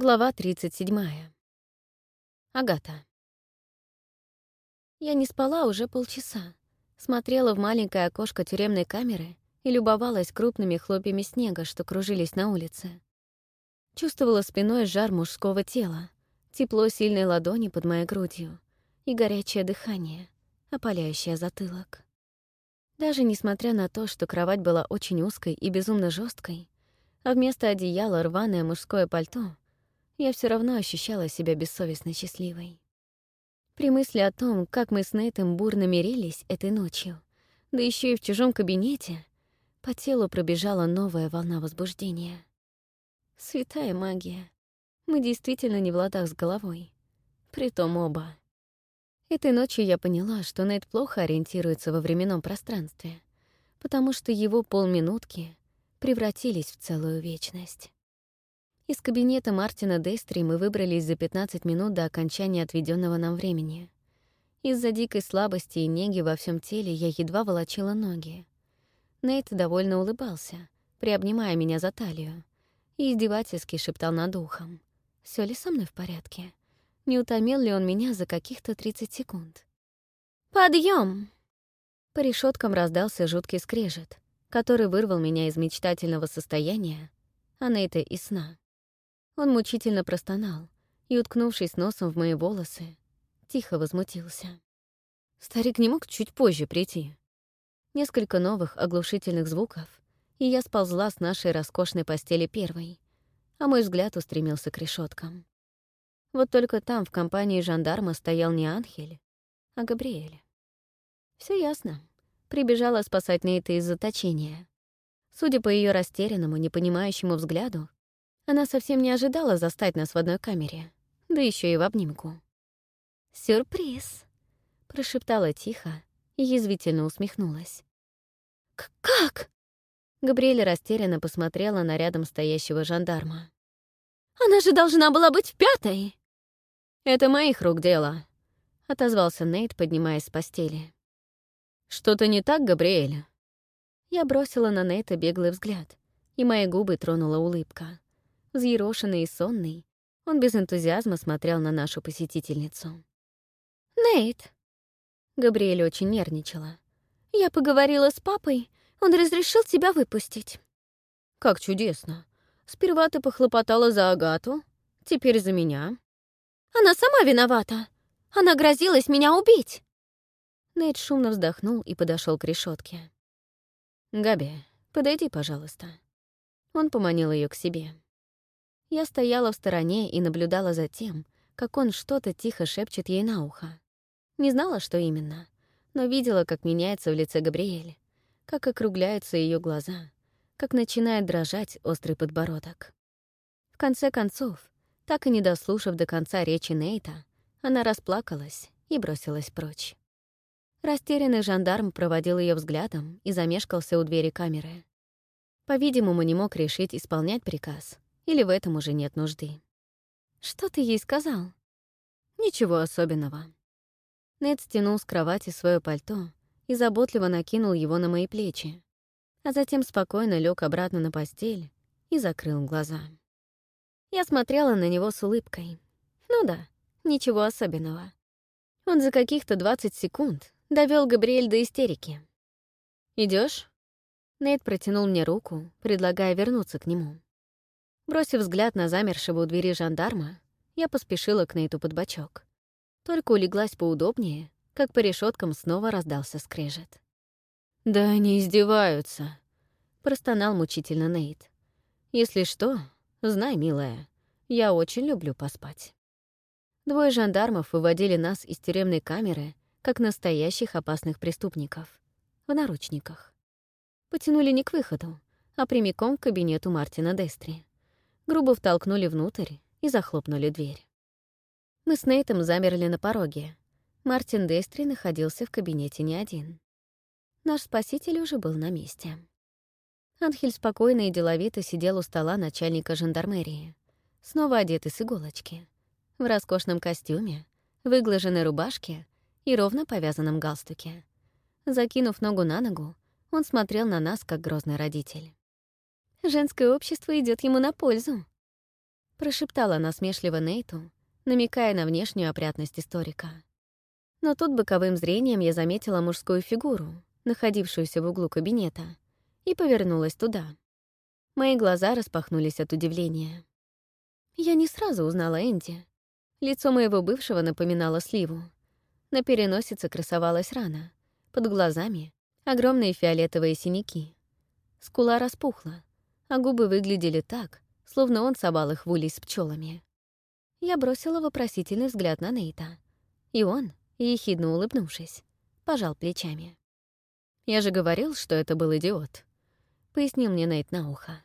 Глава 37. Агата. Я не спала уже полчаса. Смотрела в маленькое окошко тюремной камеры и любовалась крупными хлопьями снега, что кружились на улице. Чувствовала спиной жар мужского тела, тепло сильной ладони под моей грудью и горячее дыхание, опаляющее затылок. Даже несмотря на то, что кровать была очень узкой и безумно жесткой, а вместо одеяла рваное мужское пальто — я все равно ощущала себя бессовестно счастливой. При мысли о том, как мы с Нейтом бурно мирились этой ночью, да еще и в чужом кабинете, по телу пробежала новая волна возбуждения. Святая магия. Мы действительно не в ладах с головой. Притом оба. Этой ночью я поняла, что Нейт плохо ориентируется во временном пространстве, потому что его полминутки превратились в целую вечность. Из кабинета Мартина Дестри мы выбрались за 15 минут до окончания отведенного нам времени. Из-за дикой слабости и неги во всем теле я едва волочила ноги. Нейт довольно улыбался, приобнимая меня за талию, и издевательски шептал над ухом. Все ли со мной в порядке? Не утомил ли он меня за каких-то 30 секунд? Подъем! По решеткам раздался жуткий скрежет, который вырвал меня из мечтательного состояния, а Нейта и сна. Он мучительно простонал и, уткнувшись носом в мои волосы, тихо возмутился. Старик не мог чуть позже прийти. Несколько новых оглушительных звуков, и я сползла с нашей роскошной постели первой, а мой взгляд устремился к решеткам. Вот только там в компании жандарма стоял не Анхель, а Габриэль. Все ясно. Прибежала спасать Нейта из заточения. Судя по ее растерянному, непонимающему взгляду, она совсем не ожидала застать нас в одной камере, да еще и в обнимку. «Сюрприз!» — прошептала тихо и язвительно усмехнулась. «Как?» Габриэля растерянно посмотрела на рядом стоящего жандарма. «Она же должна была быть в пятой!» «Это моих рук дело», — отозвался Нейт, поднимаясь с постели. «Что-то не так, Габриэль?» Я бросила на Нейта беглый взгляд, и мои губы тронула улыбка. Взъерошенный и сонный, он без энтузиазма смотрел на нашу посетительницу. «Нейт!» Габриэль очень нервничала. «Я поговорила с папой, он разрешил тебя выпустить». «Как чудесно! Сперва ты похлопотала за Агату, теперь за меня». «Она сама виновата! Она грозилась меня убить!» Нейт шумно вздохнул и подошел к решетке. «Габи, подойди, пожалуйста». Он поманил ее к себе. Я стояла в стороне и наблюдала за тем, как он что-то тихо шепчет ей на ухо. Не знала, что именно, но видела, как меняется в лице Габриэль, как округляются ее глаза, как начинает дрожать острый подбородок. В конце концов, так и не дослушав до конца речи Нейта, она расплакалась и бросилась прочь. Растерянный жандарм проводил ее взглядом и замешкался у двери камеры. По-видимому, не мог решить исполнять приказ или в этом уже нет нужды. «Что ты ей сказал?» «Ничего особенного». Нед стянул с кровати свое пальто и заботливо накинул его на мои плечи, а затем спокойно лег обратно на постель и закрыл глаза. Я смотрела на него с улыбкой. Ну да, ничего особенного. Он за каких-то 20 секунд довел Габриэль до истерики. Идешь? Нейт протянул мне руку, предлагая вернуться к нему. Бросив взгляд на замершего у двери жандарма, я поспешила к Нейту под бочок. Только улеглась поудобнее, как по решеткам снова раздался скрежет. «Да они издеваются», — простонал мучительно Нейт. «Если что, знай, милая, я очень люблю поспать». Двое жандармов выводили нас из тюремной камеры, как настоящих опасных преступников, в наручниках. Потянули не к выходу, а прямиком к кабинету Мартина Дестри грубо втолкнули внутрь и захлопнули дверь. Мы с Нейтом замерли на пороге. Мартин Дестри находился в кабинете не один. Наш спаситель уже был на месте. Анхель спокойно и деловито сидел у стола начальника жандармерии, снова одетый с иголочки, в роскошном костюме, выглаженной рубашке и ровно повязанном галстуке. Закинув ногу на ногу, он смотрел на нас, как грозный родитель. Женское общество идет ему на пользу», — прошептала насмешливо Нейту, намекая на внешнюю опрятность историка. Но тут боковым зрением я заметила мужскую фигуру, находившуюся в углу кабинета, и повернулась туда. Мои глаза распахнулись от удивления. Я не сразу узнала Энди. Лицо моего бывшего напоминало сливу. На переносице красовалась рана. Под глазами — огромные фиолетовые синяки. Скула распухла а губы выглядели так, словно он собал их в улей с пчелами. Я бросила вопросительный взгляд на Нейта. И он, ехидно улыбнувшись, пожал плечами. «Я же говорил, что это был идиот», — пояснил мне Нейт на ухо.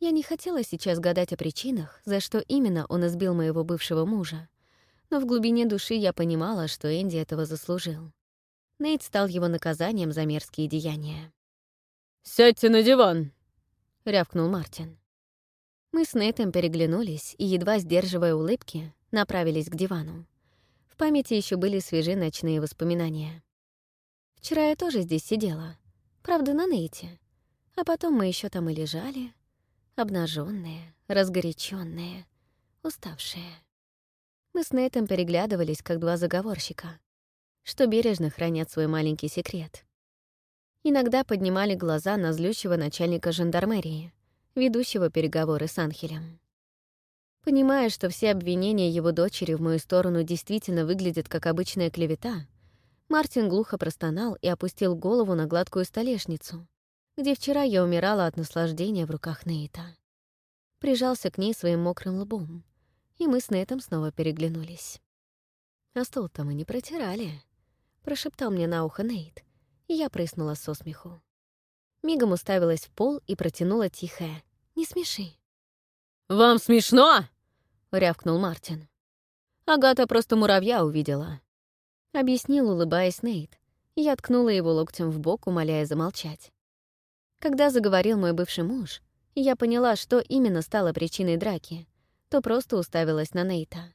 Я не хотела сейчас гадать о причинах, за что именно он избил моего бывшего мужа, но в глубине души я понимала, что Энди этого заслужил. Нейт стал его наказанием за мерзкие деяния. «Сядьте на диван!» — рявкнул Мартин. Мы с Нейтом переглянулись и, едва сдерживая улыбки, направились к дивану. В памяти еще были свежи ночные воспоминания. Вчера я тоже здесь сидела, правда, на Нейте. А потом мы еще там и лежали, обнаженные, разгоряченные, уставшие. Мы с Нейтом переглядывались, как два заговорщика, что бережно хранят свой маленький секрет иногда поднимали глаза на злющего начальника жандармерии, ведущего переговоры с Анхелем. Понимая, что все обвинения его дочери в мою сторону действительно выглядят как обычная клевета, Мартин глухо простонал и опустил голову на гладкую столешницу, где вчера я умирала от наслаждения в руках Нейта. Прижался к ней своим мокрым лбом, и мы с Нейтом снова переглянулись. «А стол-то мы не протирали», — прошептал мне на ухо Нейт, я прыснула со смеху. Мигом уставилась в пол и протянула тихое. «Не смеши». «Вам смешно?» — рявкнул Мартин. Агата просто муравья увидела. Объяснил, улыбаясь Нейт. Я ткнула его локтем в бок, умоляя замолчать. Когда заговорил мой бывший муж, я поняла, что именно стало причиной драки, то просто уставилась на Нейта.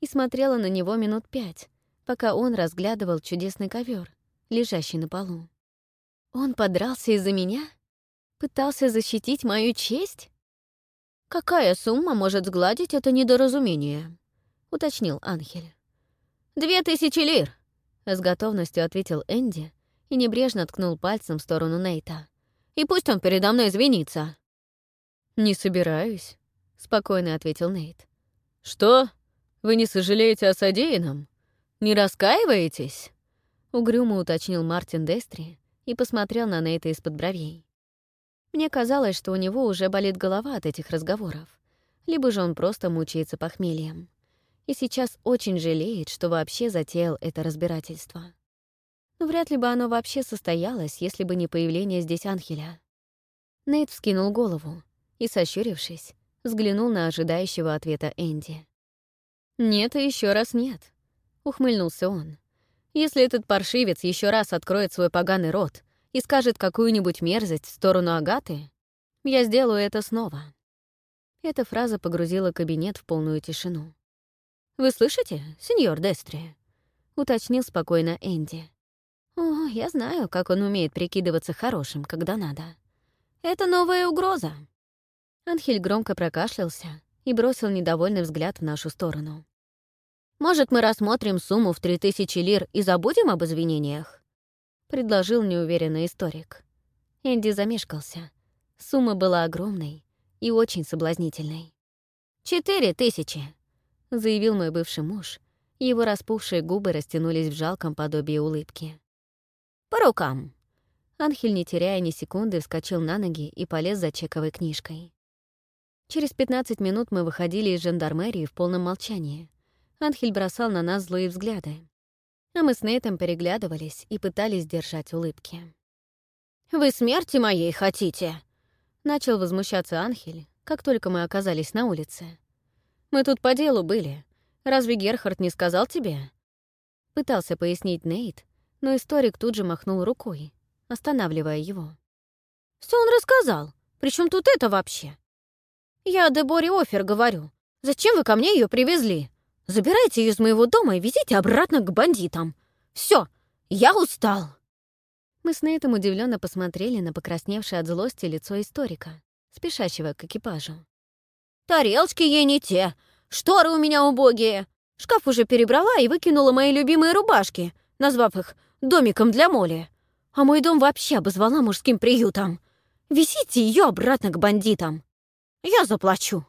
И смотрела на него минут пять, пока он разглядывал чудесный ковер, лежащий на полу. Он подрался из-за меня? Пытался защитить мою честь? «Какая сумма может сгладить это недоразумение?» — уточнил Анхель. «Две тысячи лир!» — с готовностью ответил Энди и небрежно ткнул пальцем в сторону Нейта. «И пусть он передо мной извинится!» «Не собираюсь», — спокойно ответил Нейт. «Что? Вы не сожалеете о содеянном? Не раскаиваетесь?» Угрюмо уточнил Мартин Дестри и посмотрел на Нейта из-под бровей. Мне казалось, что у него уже болит голова от этих разговоров, либо же он просто мучается похмельем. И сейчас очень жалеет, что вообще затеял это разбирательство. Но вряд ли бы оно вообще состоялось, если бы не появление здесь Анхеля. Нейт вскинул голову и, сощурившись, взглянул на ожидающего ответа Энди. «Нет и еще раз нет», — ухмыльнулся он. Если этот паршивец еще раз откроет свой поганый рот и скажет какую-нибудь мерзость в сторону Агаты, я сделаю это снова. Эта фраза погрузила кабинет в полную тишину. «Вы слышите, сеньор Дестри?» — уточнил спокойно Энди. «О, я знаю, как он умеет прикидываться хорошим, когда надо. Это новая угроза!» Анхель громко прокашлялся и бросил недовольный взгляд в нашу сторону. Может, мы рассмотрим сумму в 3000 лир и забудем об извинениях?» — предложил неуверенный историк. Энди замешкался. Сумма была огромной и очень соблазнительной. «Четыре тысячи!» — заявил мой бывший муж. Его распухшие губы растянулись в жалком подобии улыбки. «По рукам!» Анхель, не теряя ни секунды, вскочил на ноги и полез за чековой книжкой. Через 15 минут мы выходили из жандармерии в полном молчании. Анхель бросал на нас злые взгляды. А мы с Нейтом переглядывались и пытались держать улыбки. «Вы смерти моей хотите?» Начал возмущаться Анхель, как только мы оказались на улице. «Мы тут по делу были. Разве Герхард не сказал тебе?» Пытался пояснить Нейт, но историк тут же махнул рукой, останавливая его. Все он рассказал. Причем тут это вообще? Я о Деборе Офер говорю. Зачем вы ко мне ее привезли? Забирайте ее из моего дома и везите обратно к бандитам. Все, я устал!» Мы с Нейтом удивленно посмотрели на покрасневшее от злости лицо историка, спешащего к экипажу. «Тарелочки ей не те! Шторы у меня убогие! Шкаф уже перебрала и выкинула мои любимые рубашки, назвав их «домиком для моли». А мой дом вообще обозвала мужским приютом. Везите ее обратно к бандитам. Я заплачу».